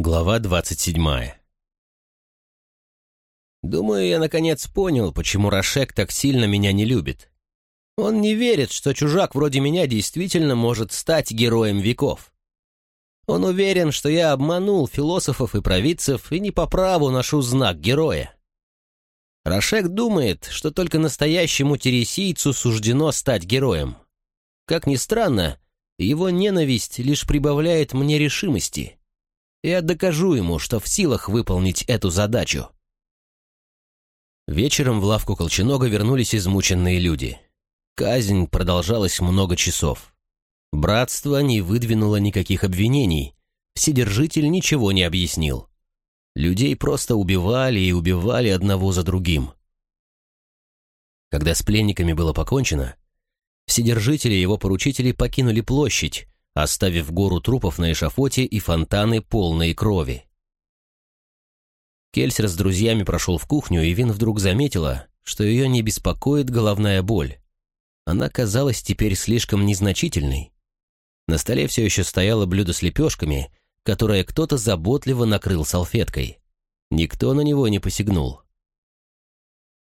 Глава двадцать седьмая Думаю, я наконец понял, почему Рошек так сильно меня не любит. Он не верит, что чужак вроде меня действительно может стать героем веков. Он уверен, что я обманул философов и провидцев и не по праву ношу знак героя. Рошек думает, что только настоящему тересийцу суждено стать героем. Как ни странно, его ненависть лишь прибавляет мне решимости. Я докажу ему, что в силах выполнить эту задачу. Вечером в лавку Колченога вернулись измученные люди. Казнь продолжалась много часов. Братство не выдвинуло никаких обвинений. Вседержитель ничего не объяснил. Людей просто убивали и убивали одного за другим. Когда с пленниками было покончено, Вседержители и его поручители покинули площадь, оставив гору трупов на эшафоте и фонтаны полной крови. Кельсер с друзьями прошел в кухню, и Вин вдруг заметила, что ее не беспокоит головная боль. Она казалась теперь слишком незначительной. На столе все еще стояло блюдо с лепешками, которое кто-то заботливо накрыл салфеткой. Никто на него не посягнул.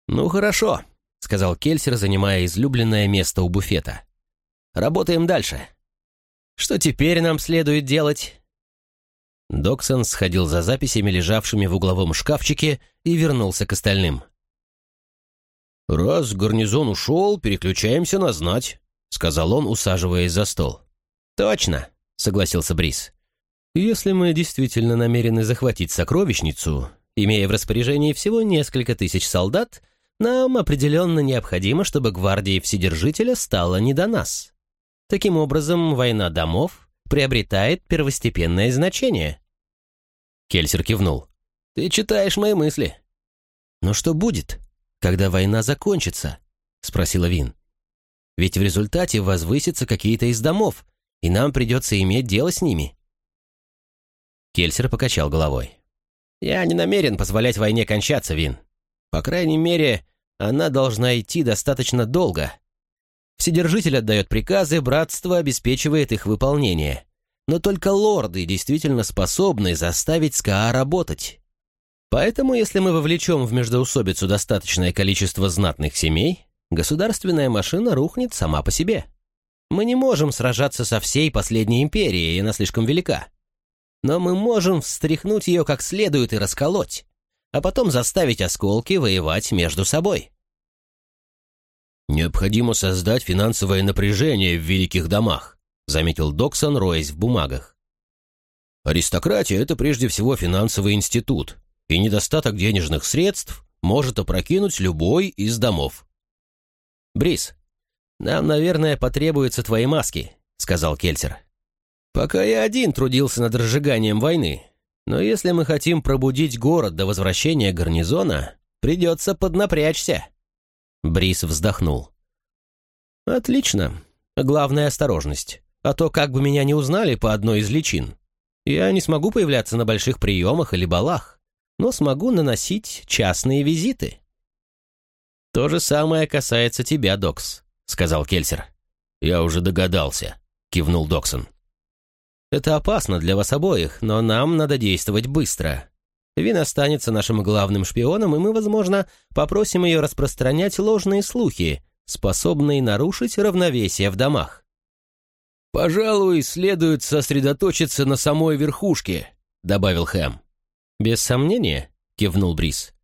«Ну хорошо», — сказал Кельсер, занимая излюбленное место у буфета. «Работаем дальше. Что теперь нам следует делать?» Доксон сходил за записями, лежавшими в угловом шкафчике, и вернулся к остальным. «Раз гарнизон ушел, переключаемся на знать», — сказал он, усаживаясь за стол. «Точно», — согласился Брис. «Если мы действительно намерены захватить сокровищницу, имея в распоряжении всего несколько тысяч солдат, нам определенно необходимо, чтобы гвардии Вседержителя стало не до нас. Таким образом, война домов приобретает первостепенное значение. Кельсер кивнул. «Ты читаешь мои мысли». «Но что будет, когда война закончится?» — спросила Вин. «Ведь в результате возвысятся какие-то из домов, и нам придется иметь дело с ними». Кельсер покачал головой. «Я не намерен позволять войне кончаться, Вин. По крайней мере, она должна идти достаточно долго. Вседержитель отдает приказы, братство обеспечивает их выполнение. Но только лорды действительно способны заставить СКА работать. Поэтому, если мы вовлечем в междоусобицу достаточное количество знатных семей, государственная машина рухнет сама по себе. Мы не можем сражаться со всей последней империей, она слишком велика. Но мы можем встряхнуть ее как следует и расколоть а потом заставить осколки воевать между собой. «Необходимо создать финансовое напряжение в великих домах», заметил Доксон, роясь в бумагах. «Аристократия — это прежде всего финансовый институт, и недостаток денежных средств может опрокинуть любой из домов». «Брис, нам, наверное, потребуются твои маски», — сказал Кельсер. «Пока я один трудился над разжиганием войны, но если мы хотим пробудить город до возвращения гарнизона, придется поднапрячься». Брис вздохнул. «Отлично. Главная осторожность. А то как бы меня не узнали по одной из личин. Я не смогу появляться на больших приемах или балах, но смогу наносить частные визиты». «То же самое касается тебя, Докс», — сказал Кельсер. «Я уже догадался», — кивнул Доксон. Это опасно для вас обоих, но нам надо действовать быстро. Вин останется нашим главным шпионом, и мы, возможно, попросим ее распространять ложные слухи, способные нарушить равновесие в домах. «Пожалуй, следует сосредоточиться на самой верхушке», — добавил Хэм. «Без сомнения», — кивнул Брис.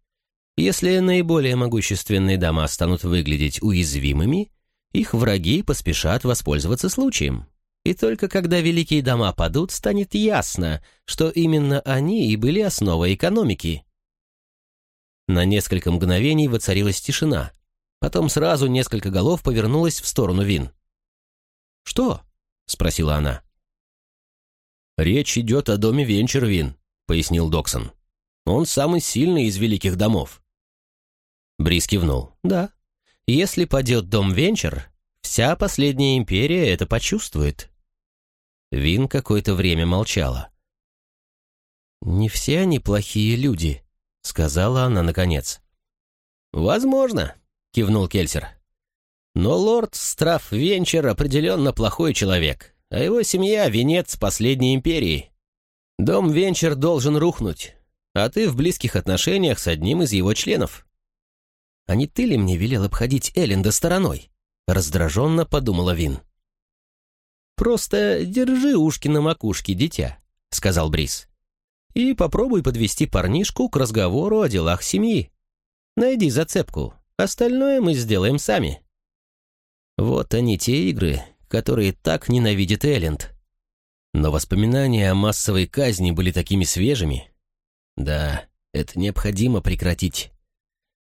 «Если наиболее могущественные дома станут выглядеть уязвимыми, их враги поспешат воспользоваться случаем. И только когда великие дома падут, станет ясно, что именно они и были основой экономики. На несколько мгновений воцарилась тишина. Потом сразу несколько голов повернулось в сторону Вин. «Что?» — спросила она. «Речь идет о доме Венчер, Вин», — пояснил Доксон. «Он самый сильный из великих домов». Брис кивнул. «Да. Если падет дом Венчер, вся последняя империя это почувствует». Вин какое-то время молчала. «Не все они плохие люди», — сказала она наконец. «Возможно», — кивнул Кельсер. «Но лорд Страф Венчер определенно плохой человек, а его семья — венец последней империи. Дом Венчер должен рухнуть, а ты в близких отношениях с одним из его членов. А не ты ли мне велел обходить Элленда стороной? Раздраженно подумала Вин. «Просто держи ушки на макушке, дитя», — сказал Брис. «И попробуй подвести парнишку к разговору о делах семьи. Найди зацепку, остальное мы сделаем сами». Вот они те игры, которые так ненавидит Элленд. Но воспоминания о массовой казни были такими свежими. Да, это необходимо прекратить.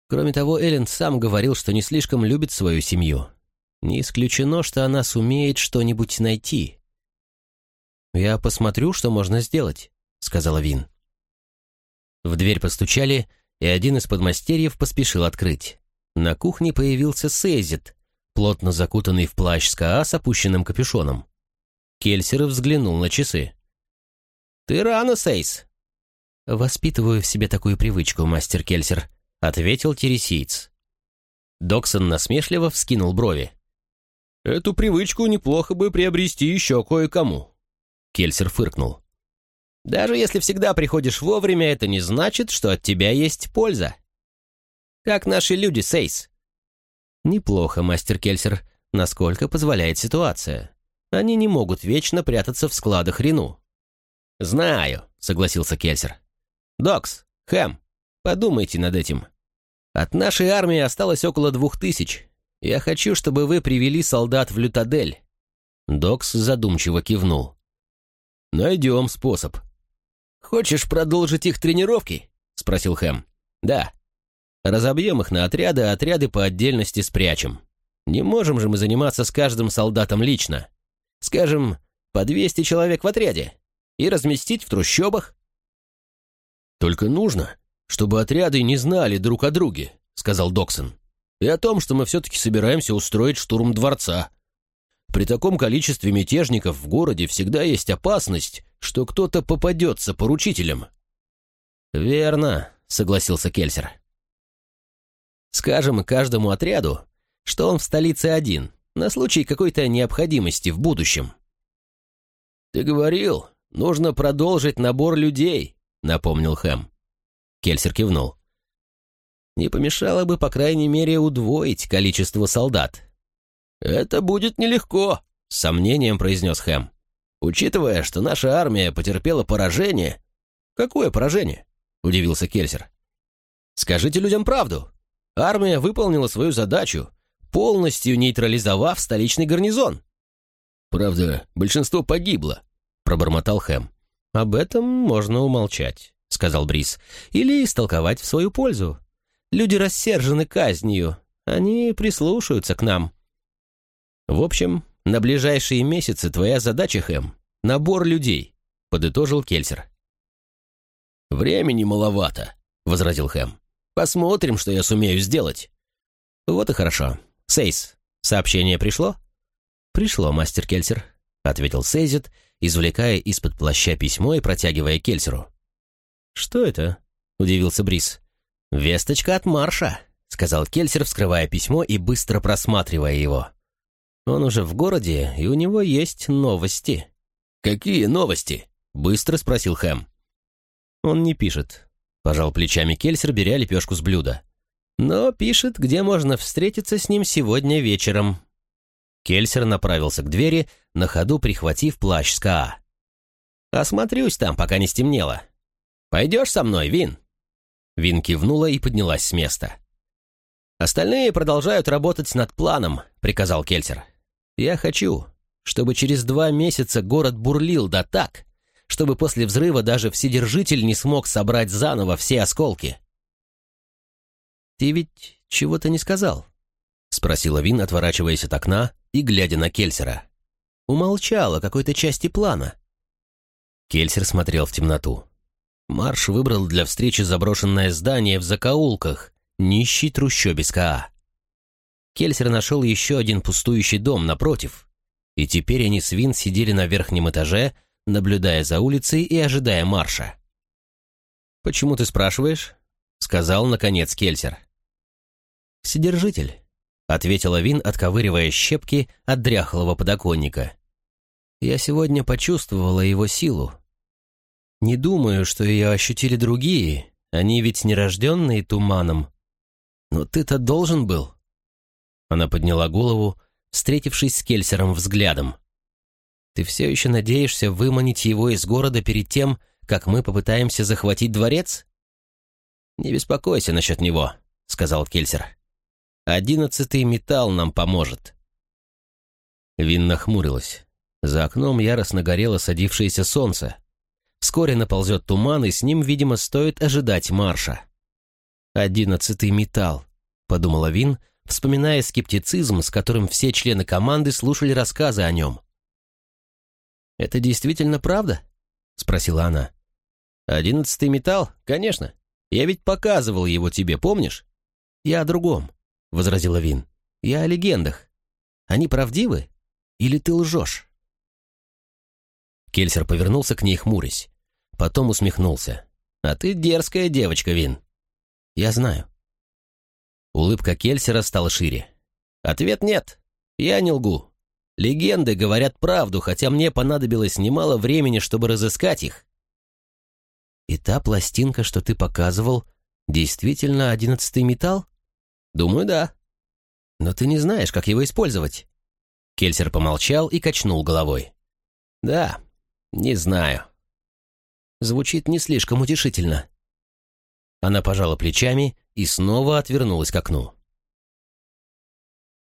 Кроме того, Элленд сам говорил, что не слишком любит свою семью. Не исключено, что она сумеет что-нибудь найти. «Я посмотрю, что можно сделать», — сказала Вин. В дверь постучали, и один из подмастерьев поспешил открыть. На кухне появился Сейзит, плотно закутанный в плащ с КА с опущенным капюшоном. Кельсер взглянул на часы. «Ты рано, Сейс!» «Воспитываю в себе такую привычку, мастер Кельсер», — ответил тересиец. Доксон насмешливо вскинул брови. Эту привычку неплохо бы приобрести еще кое-кому». Кельсер фыркнул. «Даже если всегда приходишь вовремя, это не значит, что от тебя есть польза. Как наши люди, Сейс?» «Неплохо, мастер Кельсер, насколько позволяет ситуация. Они не могут вечно прятаться в складах Рину». «Знаю», — согласился Кельсер. «Докс, Хэм, подумайте над этим. От нашей армии осталось около двух тысяч. Я хочу, чтобы вы привели солдат в Лютадель». Докс задумчиво кивнул. «Найдем способ». «Хочешь продолжить их тренировки?» — спросил Хэм. «Да. Разобьем их на отряды, а отряды по отдельности спрячем. Не можем же мы заниматься с каждым солдатом лично. Скажем, по 200 человек в отряде. И разместить в трущобах». «Только нужно, чтобы отряды не знали друг о друге», — сказал Доксон и о том, что мы все-таки собираемся устроить штурм дворца. При таком количестве мятежников в городе всегда есть опасность, что кто-то попадется поручителем». «Верно», — согласился Кельсер. «Скажем каждому отряду, что он в столице один, на случай какой-то необходимости в будущем». «Ты говорил, нужно продолжить набор людей», — напомнил Хэм. Кельсер кивнул. Не помешало бы, по крайней мере, удвоить количество солдат. «Это будет нелегко», — с сомнением произнес Хэм. «Учитывая, что наша армия потерпела поражение...» «Какое поражение?» — удивился Кельсер. «Скажите людям правду. Армия выполнила свою задачу, полностью нейтрализовав столичный гарнизон». «Правда, большинство погибло», — пробормотал Хэм. «Об этом можно умолчать», — сказал Брис, «или истолковать в свою пользу. Люди рассержены казнью. Они прислушаются к нам. В общем, на ближайшие месяцы твоя задача, Хэм, — набор людей, — подытожил Кельсер. «Времени маловато», — возразил Хэм. «Посмотрим, что я сумею сделать». «Вот и хорошо. Сейс, сообщение пришло?» «Пришло, мастер Кельсер», — ответил Сейзит, извлекая из-под плаща письмо и протягивая Кельсеру. «Что это?» — удивился Брис. «Весточка от Марша», — сказал Кельсер, вскрывая письмо и быстро просматривая его. «Он уже в городе, и у него есть новости». «Какие новости?» — быстро спросил Хэм. «Он не пишет», — пожал плечами Кельсер, беря лепешку с блюда. «Но пишет, где можно встретиться с ним сегодня вечером». Кельсер направился к двери, на ходу прихватив плащ с КА. «Осмотрюсь там, пока не стемнело. Пойдешь со мной, Вин?» Вин кивнула и поднялась с места. «Остальные продолжают работать над планом», — приказал Кельсер. «Я хочу, чтобы через два месяца город бурлил да так, чтобы после взрыва даже Вседержитель не смог собрать заново все осколки». «Ты ведь чего-то не сказал?» — спросила Вин, отворачиваясь от окна и глядя на Кельсера. Умолчал о какой-то части плана. Кельсер смотрел в темноту. Марш выбрал для встречи заброшенное здание в закоулках, нищий трущобе СКА. Кельсер нашел еще один пустующий дом напротив, и теперь они с Вин сидели на верхнем этаже, наблюдая за улицей и ожидая Марша. «Почему ты спрашиваешь?» — сказал, наконец, Кельсер. «Вседержитель», — ответила Вин, отковыривая щепки от дряхлого подоконника. «Я сегодня почувствовала его силу. Не думаю, что ее ощутили другие. Они ведь не рожденные туманом. Но ты-то должен был. Она подняла голову, встретившись с Кельсером взглядом. Ты все еще надеешься выманить его из города перед тем, как мы попытаемся захватить дворец? Не беспокойся насчет него, сказал Кельсер. Одиннадцатый металл нам поможет. Вин нахмурилась. За окном яростно горело садившееся солнце. Вскоре наползет туман, и с ним, видимо, стоит ожидать марша. «Одиннадцатый металл», — подумала Вин, вспоминая скептицизм, с которым все члены команды слушали рассказы о нем. «Это действительно правда?» — спросила она. «Одиннадцатый металл? Конечно. Я ведь показывал его тебе, помнишь?» «Я о другом», — возразила Вин. «Я о легендах. Они правдивы? Или ты лжешь?» Кельсер повернулся к ней, хмурясь. Потом усмехнулся. «А ты дерзкая девочка, Вин». «Я знаю». Улыбка Кельсера стала шире. «Ответ нет. Я не лгу. Легенды говорят правду, хотя мне понадобилось немало времени, чтобы разыскать их». «И та пластинка, что ты показывал, действительно одиннадцатый металл?» «Думаю, да». «Но ты не знаешь, как его использовать». Кельсер помолчал и качнул головой. «Да, «Не знаю». Звучит не слишком утешительно. Она пожала плечами и снова отвернулась к окну.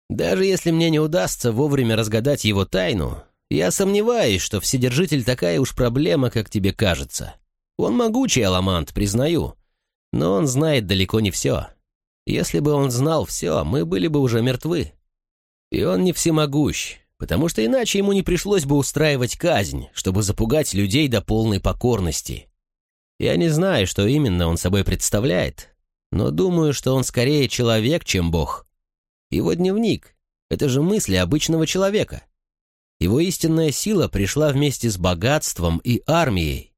«Даже если мне не удастся вовремя разгадать его тайну, я сомневаюсь, что Вседержитель такая уж проблема, как тебе кажется. Он могучий аламант, признаю, но он знает далеко не все. Если бы он знал все, мы были бы уже мертвы. И он не всемогущ, потому что иначе ему не пришлось бы устраивать казнь, чтобы запугать людей до полной покорности. Я не знаю, что именно он собой представляет, но думаю, что он скорее человек, чем бог. Его дневник — это же мысли обычного человека. Его истинная сила пришла вместе с богатством и армией.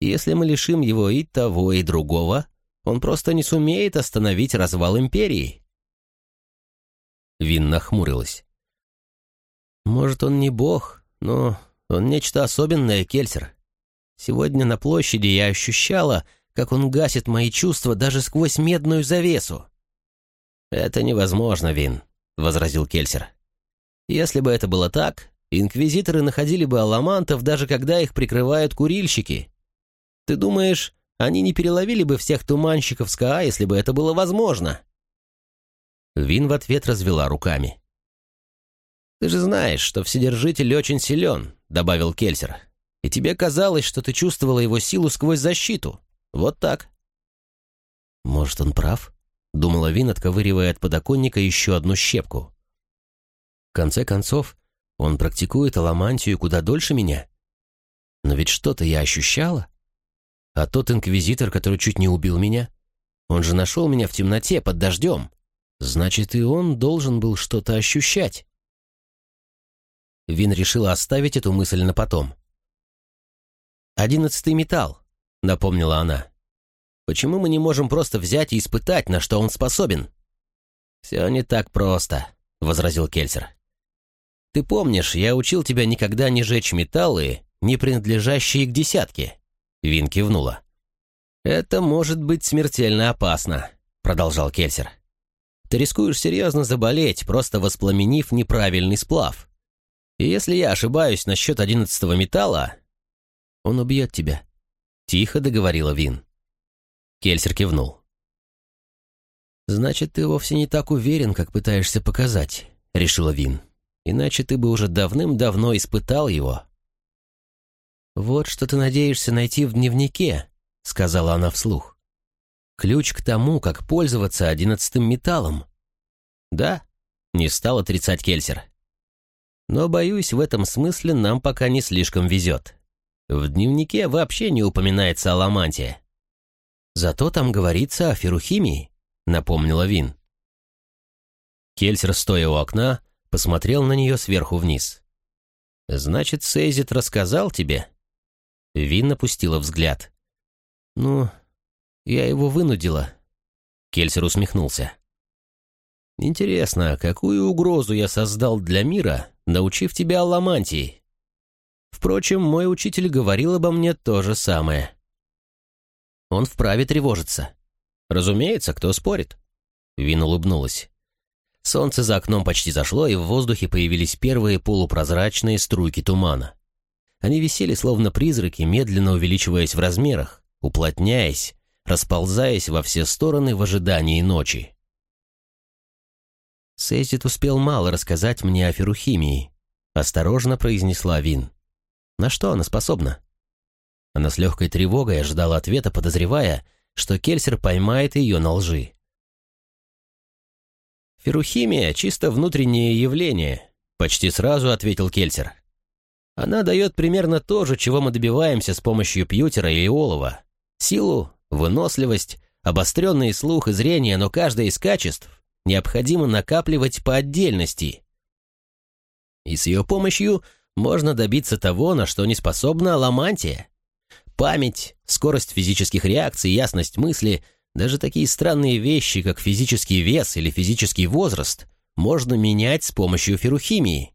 Если мы лишим его и того, и другого, он просто не сумеет остановить развал империи. Вин нахмурилась. Может, он не бог, но он нечто особенное, Кельсер. Сегодня на площади я ощущала, как он гасит мои чувства даже сквозь медную завесу. «Это невозможно, Вин», — возразил Кельсер. «Если бы это было так, инквизиторы находили бы аламантов, даже когда их прикрывают курильщики. Ты думаешь, они не переловили бы всех туманщиков с КА, если бы это было возможно?» Вин в ответ развела руками. «Ты же знаешь, что Вседержитель очень силен», — добавил Кельсер. «И тебе казалось, что ты чувствовала его силу сквозь защиту. Вот так». «Может, он прав?» — думала Вин, отковыривая от подоконника еще одну щепку. «В конце концов, он практикует аламантию куда дольше меня. Но ведь что-то я ощущала. А тот инквизитор, который чуть не убил меня, он же нашел меня в темноте под дождем. Значит, и он должен был что-то ощущать». Вин решила оставить эту мысль на потом. «Одиннадцатый металл», — напомнила она. «Почему мы не можем просто взять и испытать, на что он способен?» «Все не так просто», — возразил Кельсер. «Ты помнишь, я учил тебя никогда не жечь металлы, не принадлежащие к десятке?» Вин кивнула. «Это может быть смертельно опасно», — продолжал Кельсер. «Ты рискуешь серьезно заболеть, просто воспламенив неправильный сплав. И если я ошибаюсь насчет одиннадцатого металла, он убьет тебя», — тихо договорила Вин. Кельсер кивнул. «Значит, ты вовсе не так уверен, как пытаешься показать», — решила Вин. «Иначе ты бы уже давным-давно испытал его». «Вот что ты надеешься найти в дневнике», — сказала она вслух. «Ключ к тому, как пользоваться одиннадцатым металлом». «Да», — не стал отрицать Кельсер. Но, боюсь, в этом смысле нам пока не слишком везет. В дневнике вообще не упоминается о ламанте. Зато там говорится о ферухимии, напомнила Вин. Кельсер, стоя у окна, посмотрел на нее сверху вниз. «Значит, Сейзит рассказал тебе?» Вин напустила взгляд. «Ну, я его вынудила». Кельсер усмехнулся. «Интересно, какую угрозу я создал для мира, научив тебя аламантии?» Впрочем, мой учитель говорил обо мне то же самое. Он вправе тревожиться. Разумеется, кто спорит? Вин улыбнулась. Солнце за окном почти зашло, и в воздухе появились первые полупрозрачные струйки тумана. Они висели словно призраки, медленно увеличиваясь в размерах, уплотняясь, расползаясь во все стороны в ожидании ночи. Сейзит успел мало рассказать мне о ферухимии, осторожно произнесла Вин. На что она способна? Она с легкой тревогой ожидала ответа, подозревая, что Кельсер поймает ее на лжи. «Ферухимия — чисто внутреннее явление», — почти сразу ответил Кельсер. «Она дает примерно то же, чего мы добиваемся с помощью пьютера или олова. Силу, выносливость, обостренный слух и зрение, но каждое из качеств необходимо накапливать по отдельности. И с ее помощью можно добиться того, на что не способна ламантия. Память, скорость физических реакций, ясность мысли, даже такие странные вещи, как физический вес или физический возраст, можно менять с помощью ферухимии.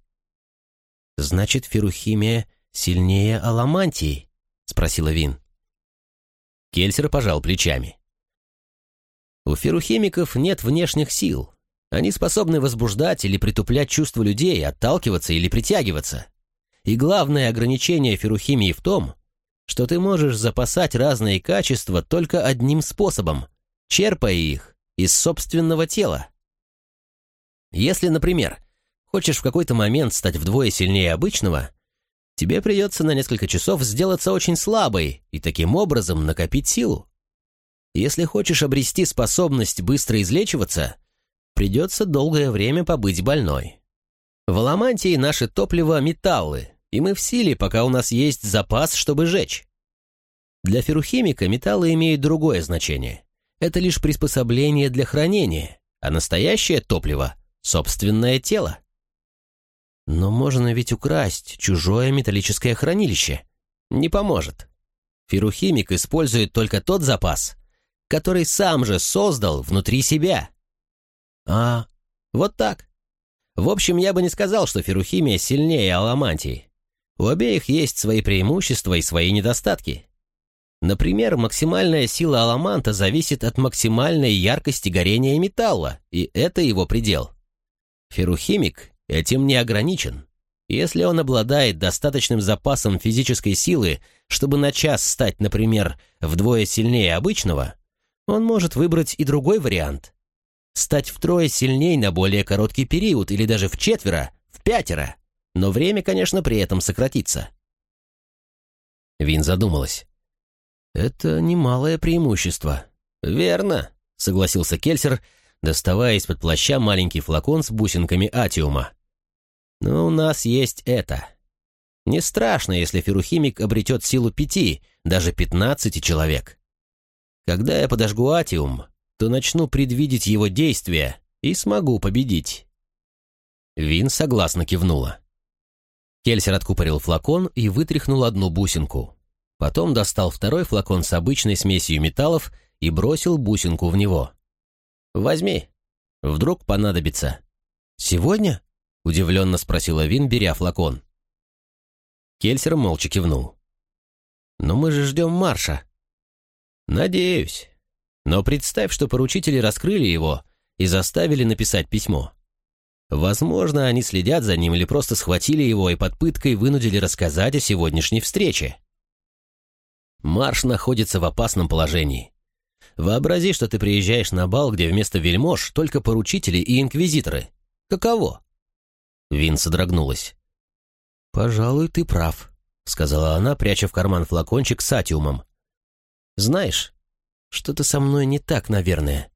«Значит, ферухимия сильнее аламантии?» — спросила Вин. Кельсер пожал плечами. У ферухимиков нет внешних сил. Они способны возбуждать или притуплять чувства людей, отталкиваться или притягиваться. И главное ограничение ферухимии в том, что ты можешь запасать разные качества только одним способом, черпая их из собственного тела. Если, например, хочешь в какой-то момент стать вдвое сильнее обычного, тебе придется на несколько часов сделаться очень слабой и таким образом накопить силу. Если хочешь обрести способность быстро излечиваться, придется долгое время побыть больной. В Аламантии наше топливо – металлы, и мы в силе, пока у нас есть запас, чтобы жечь. Для ферухимика металлы имеют другое значение. Это лишь приспособление для хранения, а настоящее топливо – собственное тело. Но можно ведь украсть чужое металлическое хранилище. Не поможет. Ферухимик использует только тот запас, который сам же создал внутри себя. А, вот так. В общем, я бы не сказал, что ферухимия сильнее аламантии. У обеих есть свои преимущества и свои недостатки. Например, максимальная сила аламанта зависит от максимальной яркости горения металла, и это его предел. Ферухимик этим не ограничен. Если он обладает достаточным запасом физической силы, чтобы на час стать, например, вдвое сильнее обычного, он может выбрать и другой вариант. Стать втрое сильней на более короткий период или даже в четверо, в пятеро но время, конечно, при этом сократится. Вин задумалась. «Это немалое преимущество». «Верно», — согласился Кельсер, доставая из-под плаща маленький флакон с бусинками атиума. «Но у нас есть это. Не страшно, если ферухимик обретет силу пяти, даже пятнадцати человек. Когда я подожгу атиум, то начну предвидеть его действия и смогу победить». Вин согласно кивнула. Кельсер откупорил флакон и вытряхнул одну бусинку. Потом достал второй флакон с обычной смесью металлов и бросил бусинку в него. «Возьми. Вдруг понадобится». «Сегодня?» — удивленно спросила Вин, беря флакон. Кельсер молча кивнул. «Но мы же ждем марша». «Надеюсь. Но представь, что поручители раскрыли его и заставили написать письмо. Возможно, они следят за ним или просто схватили его и под пыткой вынудили рассказать о сегодняшней встрече. Марш находится в опасном положении. Вообрази, что ты приезжаешь на бал, где вместо вельмож только поручители и инквизиторы. Каково?» Вин содрогнулась. «Пожалуй, ты прав», — сказала она, пряча в карман флакончик с атиумом. «Знаешь, что-то со мной не так, наверное.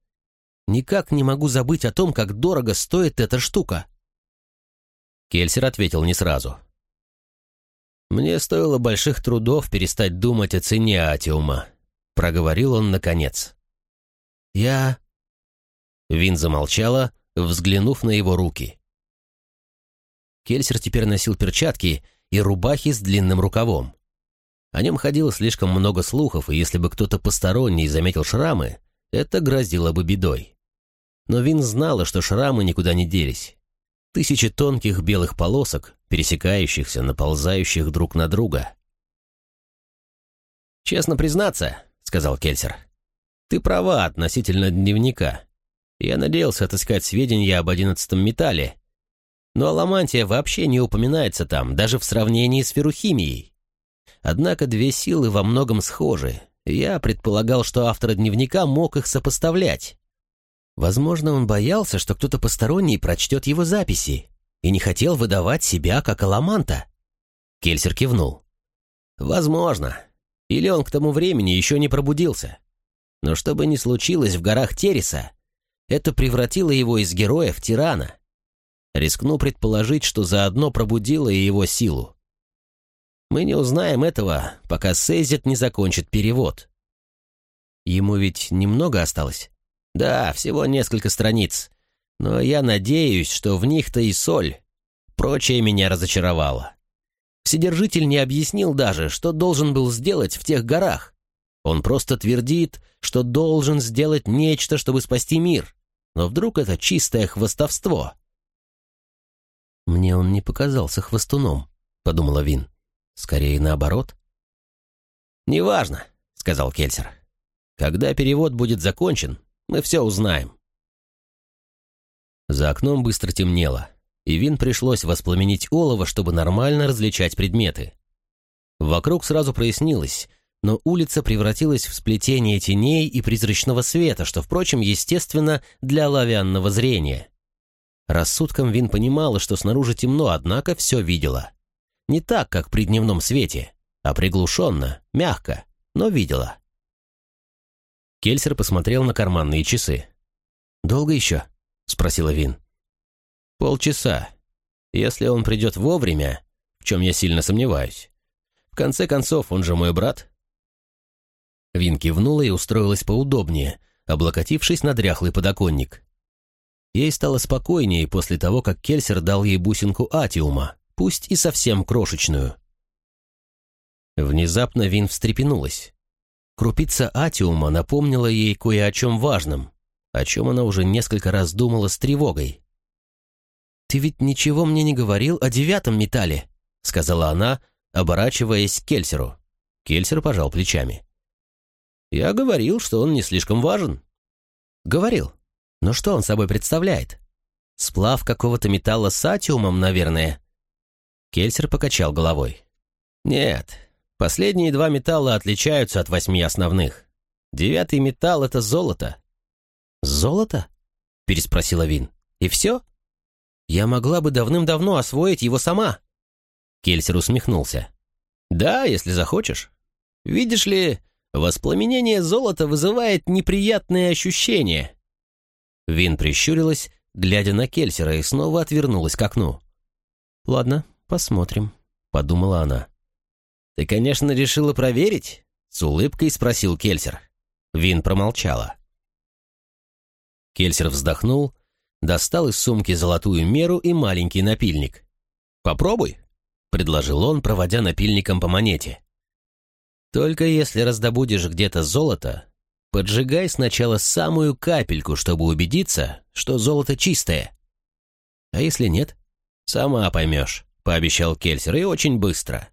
Никак не могу забыть о том, как дорого стоит эта штука». Кельсер ответил не сразу. «Мне стоило больших трудов перестать думать о цене Атиума», — проговорил он наконец. «Я...» Вин замолчала, взглянув на его руки. Кельсер теперь носил перчатки и рубахи с длинным рукавом. О нем ходило слишком много слухов, и если бы кто-то посторонний заметил шрамы, это грозило бы бедой. Но Вин знала, что шрамы никуда не делись. Тысячи тонких белых полосок, пересекающихся, наползающих друг на друга. «Честно признаться», — сказал Кельсер, — «ты права относительно дневника. Я надеялся отыскать сведения об одиннадцатом металле, но аламантия вообще не упоминается там, даже в сравнении с ферухимией. Однако две силы во многом схожи. Я предполагал, что автор дневника мог их сопоставлять. Возможно, он боялся, что кто-то посторонний прочтет его записи и не хотел выдавать себя как аламанта. Кельсер кивнул. «Возможно. Или он к тому времени еще не пробудился. Но что бы ни случилось в горах Тереса, это превратило его из героя в тирана. Рискну предположить, что заодно пробудило и его силу. Мы не узнаем этого, пока Сейзет не закончит перевод. Ему ведь немного осталось? Да, всего несколько страниц. Но я надеюсь, что в них-то и соль. Прочее меня разочаровало. Вседержитель не объяснил даже, что должен был сделать в тех горах. Он просто твердит, что должен сделать нечто, чтобы спасти мир. Но вдруг это чистое хвостовство? «Мне он не показался хвостуном», — подумала Вин. «Скорее наоборот». «Неважно», — сказал Кельсер. «Когда перевод будет закончен, мы все узнаем». За окном быстро темнело, и Вин пришлось воспламенить олово, чтобы нормально различать предметы. Вокруг сразу прояснилось, но улица превратилась в сплетение теней и призрачного света, что, впрочем, естественно для лавянного зрения. Рассудком Вин понимала, что снаружи темно, однако все видела. Не так, как при дневном свете, а приглушенно, мягко, но видела. Кельсер посмотрел на карманные часы. «Долго еще?» — спросила Вин. «Полчаса. Если он придет вовремя, в чем я сильно сомневаюсь. В конце концов, он же мой брат». Вин кивнула и устроилась поудобнее, облокотившись на дряхлый подоконник. Ей стало спокойнее после того, как Кельсер дал ей бусинку атиума, пусть и совсем крошечную. Внезапно Вин встрепенулась. Крупица атиума напомнила ей кое о чем важном, о чем она уже несколько раз думала с тревогой. «Ты ведь ничего мне не говорил о девятом металле», — сказала она, оборачиваясь к Кельсеру. Кельсер пожал плечами. «Я говорил, что он не слишком важен». «Говорил. Но что он собой представляет? Сплав какого-то металла с атиумом, наверное?» Кельсер покачал головой. «Нет, последние два металла отличаются от восьми основных. Девятый металл — это золото». «Золото?» — переспросила Вин. «И все? Я могла бы давным-давно освоить его сама». Кельсер усмехнулся. «Да, если захочешь. Видишь ли, воспламенение золота вызывает неприятные ощущения. Вин прищурилась, глядя на Кельсера, и снова отвернулась к окну. «Ладно, посмотрим», — подумала она. «Ты, конечно, решила проверить?» — с улыбкой спросил Кельсер. Вин промолчала. Кельсер вздохнул, достал из сумки золотую меру и маленький напильник. «Попробуй», — предложил он, проводя напильником по монете. «Только если раздобудешь где-то золото, Поджигай сначала самую капельку, чтобы убедиться, что золото чистое. А если нет? Сама поймешь, пообещал Кельсер, и очень быстро.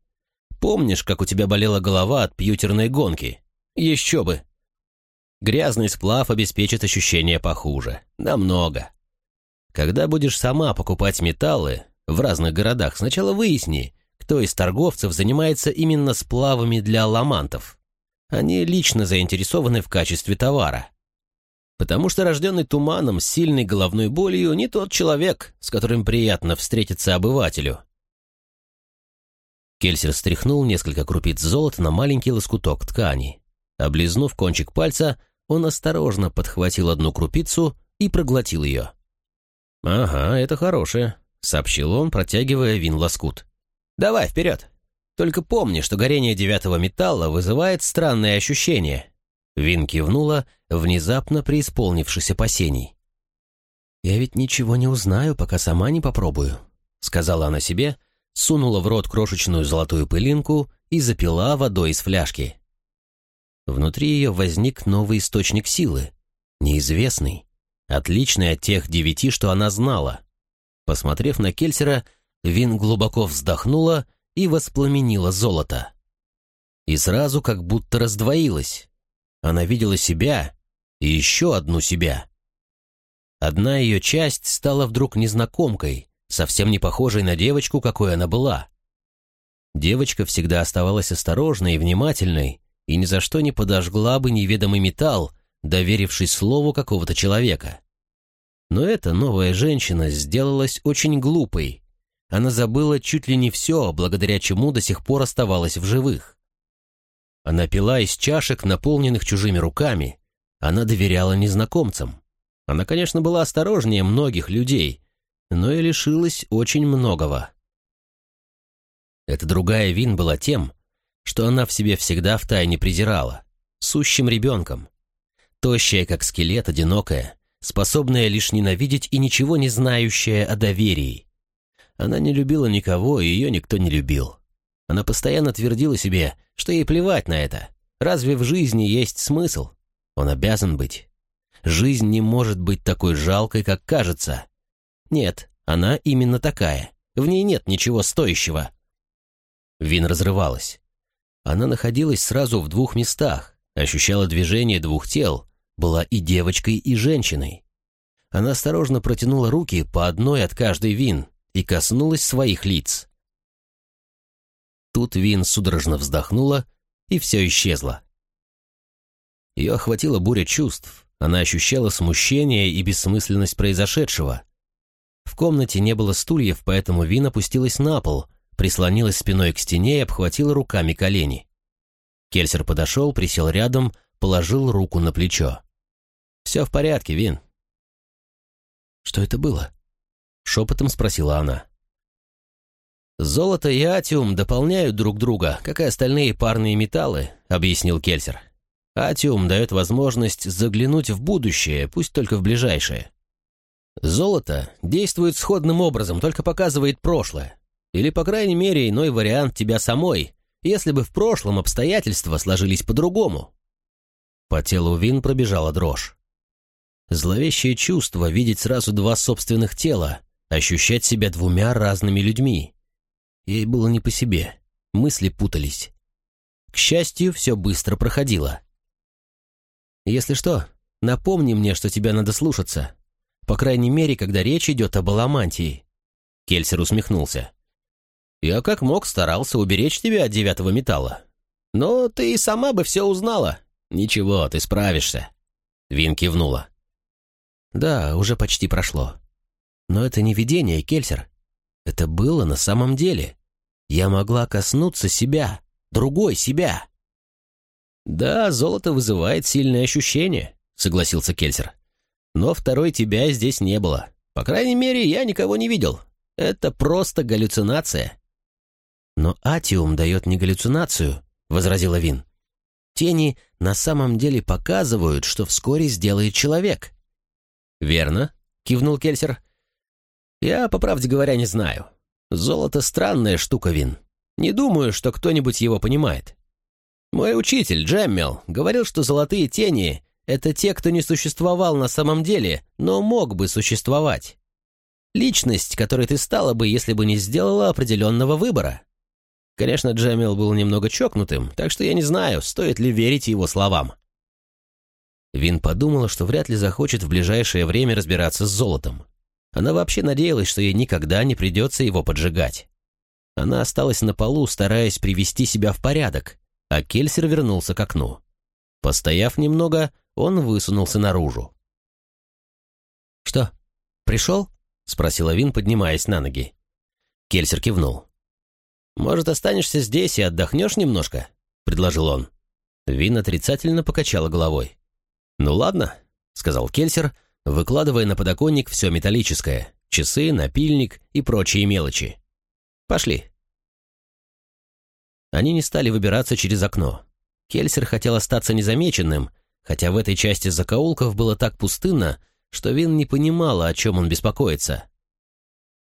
Помнишь, как у тебя болела голова от пьютерной гонки? Еще бы. Грязный сплав обеспечит ощущение похуже. Намного. Когда будешь сама покупать металлы в разных городах, сначала выясни, кто из торговцев занимается именно сплавами для ламантов. Они лично заинтересованы в качестве товара. Потому что рожденный туманом с сильной головной болью не тот человек, с которым приятно встретиться обывателю. Кельсер стряхнул несколько крупиц золота на маленький лоскуток ткани. Облизнув кончик пальца, он осторожно подхватил одну крупицу и проглотил ее. «Ага, это хорошее», — сообщил он, протягивая вин лоскут. «Давай, вперед!» Только помни, что горение девятого металла вызывает странные ощущения». Вин кивнула, внезапно преисполнившись опасений. «Я ведь ничего не узнаю, пока сама не попробую», — сказала она себе, сунула в рот крошечную золотую пылинку и запила водой из фляжки. Внутри ее возник новый источник силы, неизвестный, отличный от тех девяти, что она знала. Посмотрев на Кельсера, Вин глубоко вздохнула и воспламенила золото. И сразу как будто раздвоилась. Она видела себя и еще одну себя. Одна ее часть стала вдруг незнакомкой, совсем не похожей на девочку, какой она была. Девочка всегда оставалась осторожной и внимательной, и ни за что не подожгла бы неведомый металл, доверившись слову какого-то человека. Но эта новая женщина сделалась очень глупой. Она забыла чуть ли не все, благодаря чему до сих пор оставалась в живых. Она пила из чашек, наполненных чужими руками. Она доверяла незнакомцам. Она, конечно, была осторожнее многих людей, но и лишилась очень многого. Эта другая Вин была тем, что она в себе всегда втайне презирала, сущим ребенком. Тощая, как скелет, одинокая, способная лишь ненавидеть и ничего не знающая о доверии. Она не любила никого, и ее никто не любил. Она постоянно твердила себе, что ей плевать на это. Разве в жизни есть смысл? Он обязан быть. Жизнь не может быть такой жалкой, как кажется. Нет, она именно такая. В ней нет ничего стоящего. Вин разрывалась. Она находилась сразу в двух местах, ощущала движение двух тел, была и девочкой, и женщиной. Она осторожно протянула руки по одной от каждой Вин и коснулась своих лиц. Тут Вин судорожно вздохнула, и все исчезло. Ее охватила буря чувств, она ощущала смущение и бессмысленность произошедшего. В комнате не было стульев, поэтому Вин опустилась на пол, прислонилась спиной к стене и обхватила руками колени. Кельсер подошел, присел рядом, положил руку на плечо. «Все в порядке, Вин». «Что это было?» — шепотом спросила она. «Золото и атиум дополняют друг друга, как и остальные парные металлы», — объяснил Кельсер. «Атиум дает возможность заглянуть в будущее, пусть только в ближайшее. Золото действует сходным образом, только показывает прошлое. Или, по крайней мере, иной вариант тебя самой, если бы в прошлом обстоятельства сложились по-другому». По телу Вин пробежала дрожь. Зловещее чувство видеть сразу два собственных тела, ощущать себя двумя разными людьми. Ей было не по себе, мысли путались. К счастью, все быстро проходило. «Если что, напомни мне, что тебя надо слушаться. По крайней мере, когда речь идет об аламантии». Кельсер усмехнулся. «Я как мог старался уберечь тебя от девятого металла. Но ты и сама бы все узнала. Ничего, ты справишься». Вин кивнула. Да, уже почти прошло. Но это не видение, Кельсер. Это было на самом деле. Я могла коснуться себя, другой себя. Да, золото вызывает сильные ощущения, согласился Кельсер. Но второй тебя здесь не было. По крайней мере, я никого не видел. Это просто галлюцинация. Но атиум дает не галлюцинацию, возразила Вин. Тени на самом деле показывают, что вскоре сделает человек. «Верно», — кивнул Кельсер. «Я, по правде говоря, не знаю. Золото — странная штука, Вин. Не думаю, что кто-нибудь его понимает. Мой учитель, Джеммел, говорил, что золотые тени — это те, кто не существовал на самом деле, но мог бы существовать. Личность, которой ты стала бы, если бы не сделала определенного выбора. Конечно, Джеммел был немного чокнутым, так что я не знаю, стоит ли верить его словам. Вин подумала, что вряд ли захочет в ближайшее время разбираться с золотом. Она вообще надеялась, что ей никогда не придется его поджигать. Она осталась на полу, стараясь привести себя в порядок, а Кельсер вернулся к окну. Постояв немного, он высунулся наружу. «Что, пришел?» — спросила Вин, поднимаясь на ноги. Кельсер кивнул. «Может, останешься здесь и отдохнешь немножко?» — предложил он. Вин отрицательно покачала головой. «Ну ладно», — сказал Кельсер, выкладывая на подоконник все металлическое, часы, напильник и прочие мелочи. «Пошли». Они не стали выбираться через окно. Кельсер хотел остаться незамеченным, хотя в этой части закоулков было так пустынно, что Вин не понимала, о чем он беспокоится.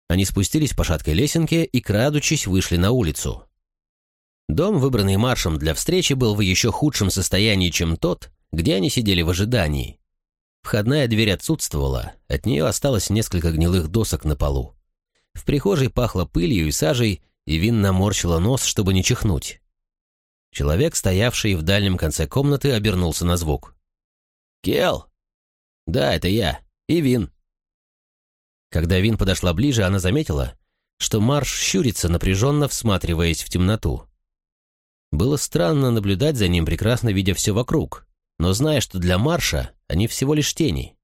Они спустились по шаткой лесенке и, крадучись, вышли на улицу. Дом, выбранный маршем для встречи, был в еще худшем состоянии, чем тот, где они сидели в ожидании. Входная дверь отсутствовала, от нее осталось несколько гнилых досок на полу. В прихожей пахло пылью и сажей, и Вин наморщила нос, чтобы не чихнуть. Человек, стоявший в дальнем конце комнаты, обернулся на звук. «Кел!» «Да, это я. И Вин». Когда Вин подошла ближе, она заметила, что Марш щурится, напряженно всматриваясь в темноту. Было странно наблюдать за ним, прекрасно видя все вокруг, но зная, что для Марша они всего лишь тени.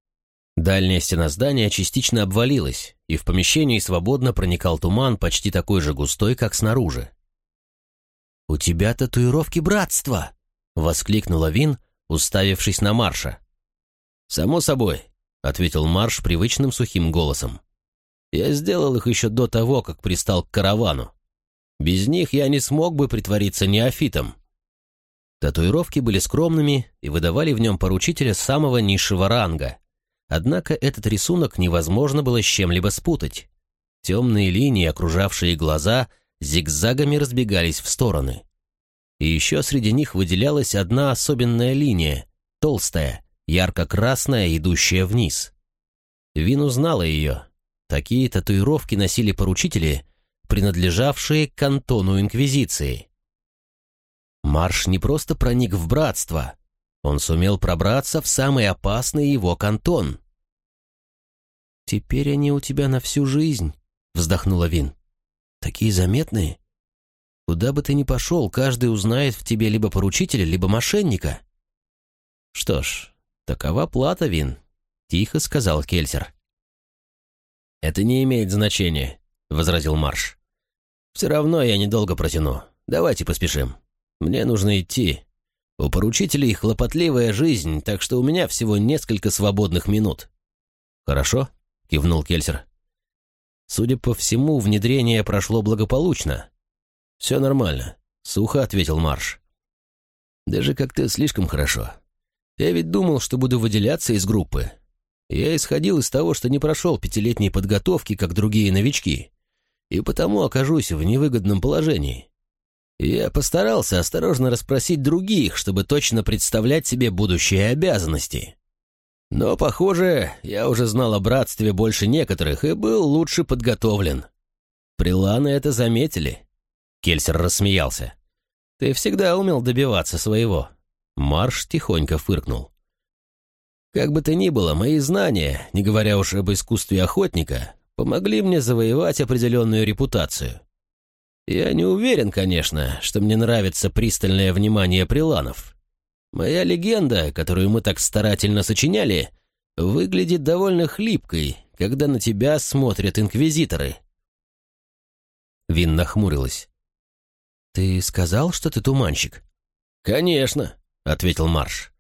Дальняя стена здания частично обвалилась, и в помещении свободно проникал туман, почти такой же густой, как снаружи. «У тебя татуировки братства!» — воскликнула Вин, уставившись на Марша. «Само собой», — ответил Марш привычным сухим голосом. «Я сделал их еще до того, как пристал к каравану. Без них я не смог бы притвориться неофитом». Татуировки были скромными и выдавали в нем поручителя самого низшего ранга. Однако этот рисунок невозможно было с чем-либо спутать. Темные линии, окружавшие глаза, зигзагами разбегались в стороны. И еще среди них выделялась одна особенная линия, толстая, ярко-красная, идущая вниз. Вин узнала ее. Такие татуировки носили поручители, принадлежавшие к кантону Инквизиции. Марш не просто проник в братство, он сумел пробраться в самый опасный его кантон. «Теперь они у тебя на всю жизнь», — вздохнула Вин. «Такие заметные. Куда бы ты ни пошел, каждый узнает в тебе либо поручителя, либо мошенника». «Что ж, такова плата, Вин», — тихо сказал Кельсер. «Это не имеет значения», — возразил Марш. «Все равно я недолго протяну. Давайте поспешим. Мне нужно идти. У поручителей хлопотливая жизнь, так что у меня всего несколько свободных минут». «Хорошо», — кивнул Кельсер. «Судя по всему, внедрение прошло благополучно». «Все нормально», — сухо ответил Марш. «Даже как-то слишком хорошо. Я ведь думал, что буду выделяться из группы. Я исходил из того, что не прошел пятилетней подготовки, как другие новички, и потому окажусь в невыгодном положении. Я постарался осторожно расспросить других, чтобы точно представлять себе будущие обязанности. Но, похоже, я уже знал о братстве больше некоторых и был лучше подготовлен. Приланы это заметили. Кельсер рассмеялся. «Ты всегда умел добиваться своего». Марш тихонько фыркнул. «Как бы то ни было, мои знания, не говоря уж об искусстве охотника, помогли мне завоевать определенную репутацию. Я не уверен, конечно, что мне нравится пристальное внимание приланов. Моя легенда, которую мы так старательно сочиняли, выглядит довольно хлипкой, когда на тебя смотрят инквизиторы. Вин нахмурилась. «Ты сказал, что ты туманщик?» «Конечно», — ответил Марш.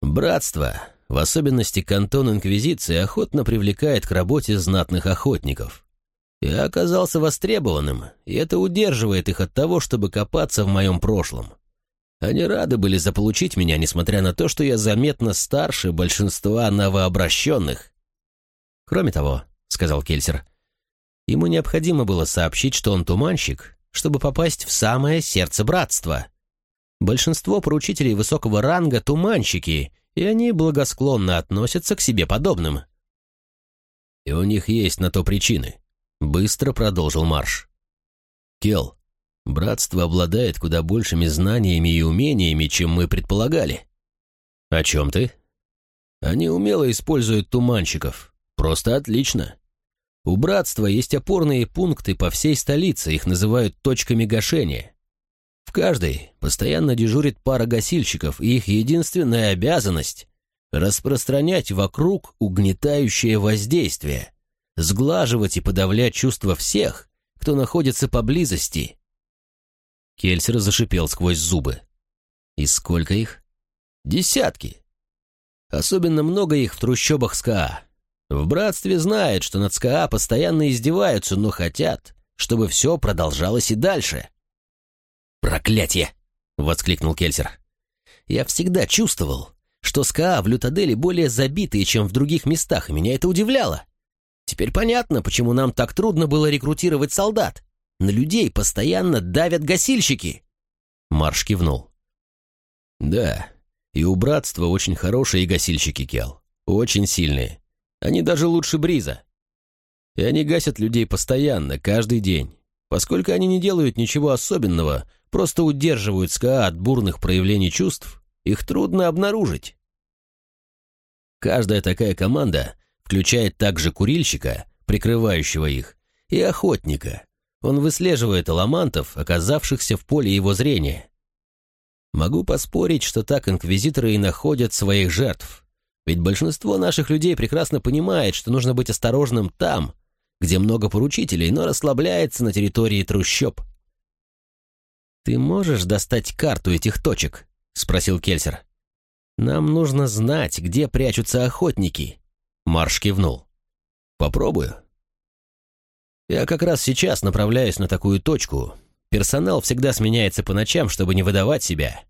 «Братство, в особенности кантон Инквизиции, охотно привлекает к работе знатных охотников. Я оказался востребованным, и это удерживает их от того, чтобы копаться в моем прошлом. Они рады были заполучить меня, несмотря на то, что я заметно старше большинства новообращенных. «Кроме того», — сказал Кельсер, — «ему необходимо было сообщить, что он туманщик, чтобы попасть в самое сердце братства. Большинство поручителей высокого ранга — туманщики, и они благосклонно относятся к себе подобным». «И у них есть на то причины», Быстро продолжил Марш. Кел, братство обладает куда большими знаниями и умениями, чем мы предполагали. О чем ты? Они умело используют туманщиков. Просто отлично. У братства есть опорные пункты по всей столице, их называют точками гашения. В каждой постоянно дежурит пара гасильщиков, и их единственная обязанность — распространять вокруг угнетающее воздействие — сглаживать и подавлять чувства всех, кто находится поблизости. Кельсер зашипел сквозь зубы. И сколько их? Десятки. Особенно много их в трущобах скаа. В братстве знают, что над скаа постоянно издеваются, но хотят, чтобы все продолжалось и дальше. «Проклятие!» — воскликнул Кельсер. «Я всегда чувствовал, что скаа в Лютадели более забитые, чем в других местах, и меня это удивляло. Теперь понятно, почему нам так трудно было рекрутировать солдат. На людей постоянно давят гасильщики. Марш кивнул. Да, и у братства очень хорошие гасильщики, Кел. Очень сильные. Они даже лучше Бриза. И они гасят людей постоянно, каждый день. Поскольку они не делают ничего особенного, просто удерживают СКА от бурных проявлений чувств, их трудно обнаружить. Каждая такая команда включает также курильщика, прикрывающего их, и охотника. Он выслеживает аламантов, оказавшихся в поле его зрения. Могу поспорить, что так инквизиторы и находят своих жертв. Ведь большинство наших людей прекрасно понимает, что нужно быть осторожным там, где много поручителей, но расслабляется на территории трущоб. «Ты можешь достать карту этих точек?» — спросил Кельсер. «Нам нужно знать, где прячутся охотники». Марш кивнул. «Попробую». «Я как раз сейчас направляюсь на такую точку. Персонал всегда сменяется по ночам, чтобы не выдавать себя.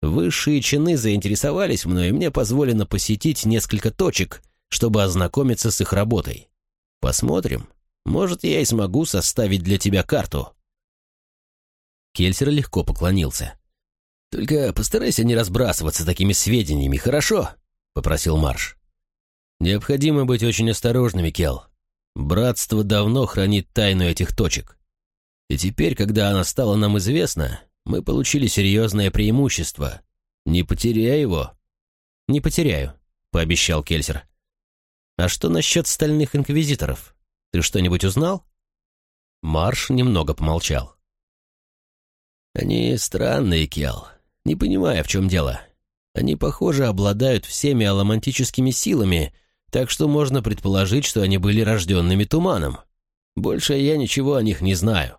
Высшие чины заинтересовались мной, и мне позволено посетить несколько точек, чтобы ознакомиться с их работой. Посмотрим, может, я и смогу составить для тебя карту». Кельсер легко поклонился. «Только постарайся не разбрасываться такими сведениями, хорошо?» — попросил Марш. «Необходимо быть очень осторожными, Кел. Братство давно хранит тайну этих точек. И теперь, когда она стала нам известна, мы получили серьезное преимущество. Не потеряй его». «Не потеряю», — пообещал Кельсер. «А что насчет стальных инквизиторов? Ты что-нибудь узнал?» Марш немного помолчал. «Они странные, Кел. Не понимаю, в чем дело. Они, похоже, обладают всеми аламантическими силами, так что можно предположить, что они были рожденными туманом. Больше я ничего о них не знаю.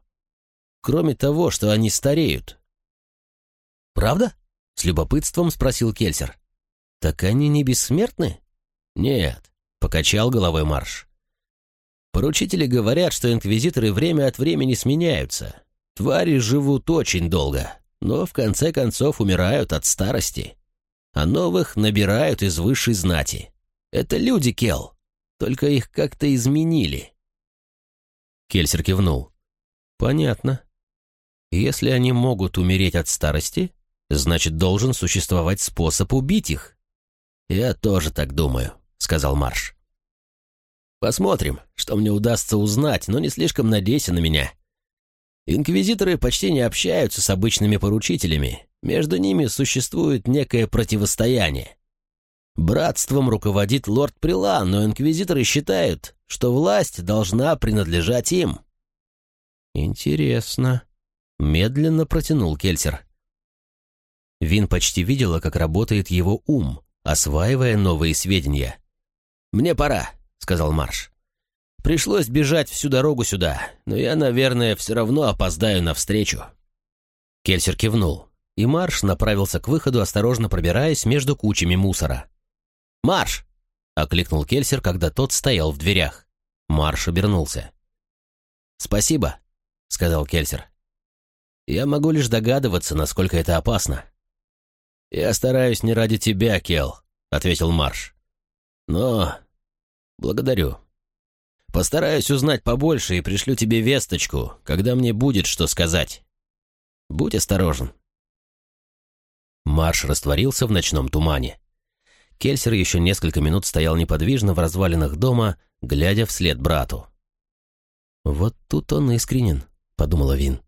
Кроме того, что они стареют». «Правда?» — с любопытством спросил Кельсер. «Так они не бессмертны?» «Нет», — покачал головой Марш. «Поручители говорят, что инквизиторы время от времени сменяются. Твари живут очень долго, но в конце концов умирают от старости. А новых набирают из высшей знати. Это люди, Кел, только их как-то изменили». Кельсер кивнул. «Понятно. Если они могут умереть от старости, значит, должен существовать способ убить их. «Я тоже так думаю», — сказал Марш. «Посмотрим, что мне удастся узнать, но не слишком надейся на меня. Инквизиторы почти не общаются с обычными поручителями, между ними существует некое противостояние. Братством руководит лорд Прилан, но инквизиторы считают, что власть должна принадлежать им». «Интересно», — медленно протянул Кельсер. Вин почти видела, как работает его ум, осваивая новые сведения. «Мне пора», — сказал Марш. «Пришлось бежать всю дорогу сюда, но я, наверное, все равно опоздаю навстречу». Кельсер кивнул, и Марш направился к выходу, осторожно пробираясь между кучами мусора. «Марш!» — окликнул Кельсер, когда тот стоял в дверях. Марш обернулся. «Спасибо», — сказал Кельсер. «Я могу лишь догадываться, насколько это опасно». «Я стараюсь не ради тебя, Кел», — ответил Марш. «Но... благодарю. Постараюсь узнать побольше и пришлю тебе весточку, когда мне будет что сказать. Будь осторожен». Марш растворился в ночном тумане. Кельсер еще несколько минут стоял неподвижно в развалинах дома, глядя вслед брату. «Вот тут он искренен», — подумала Вин.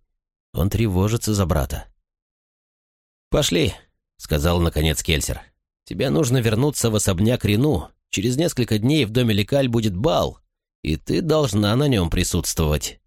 «Он тревожится за брата». «Пошли», — сказал наконец Кельсер. «Тебе нужно вернуться в особняк Рину. Через несколько дней в доме Лекаль будет бал, и ты должна на нем присутствовать».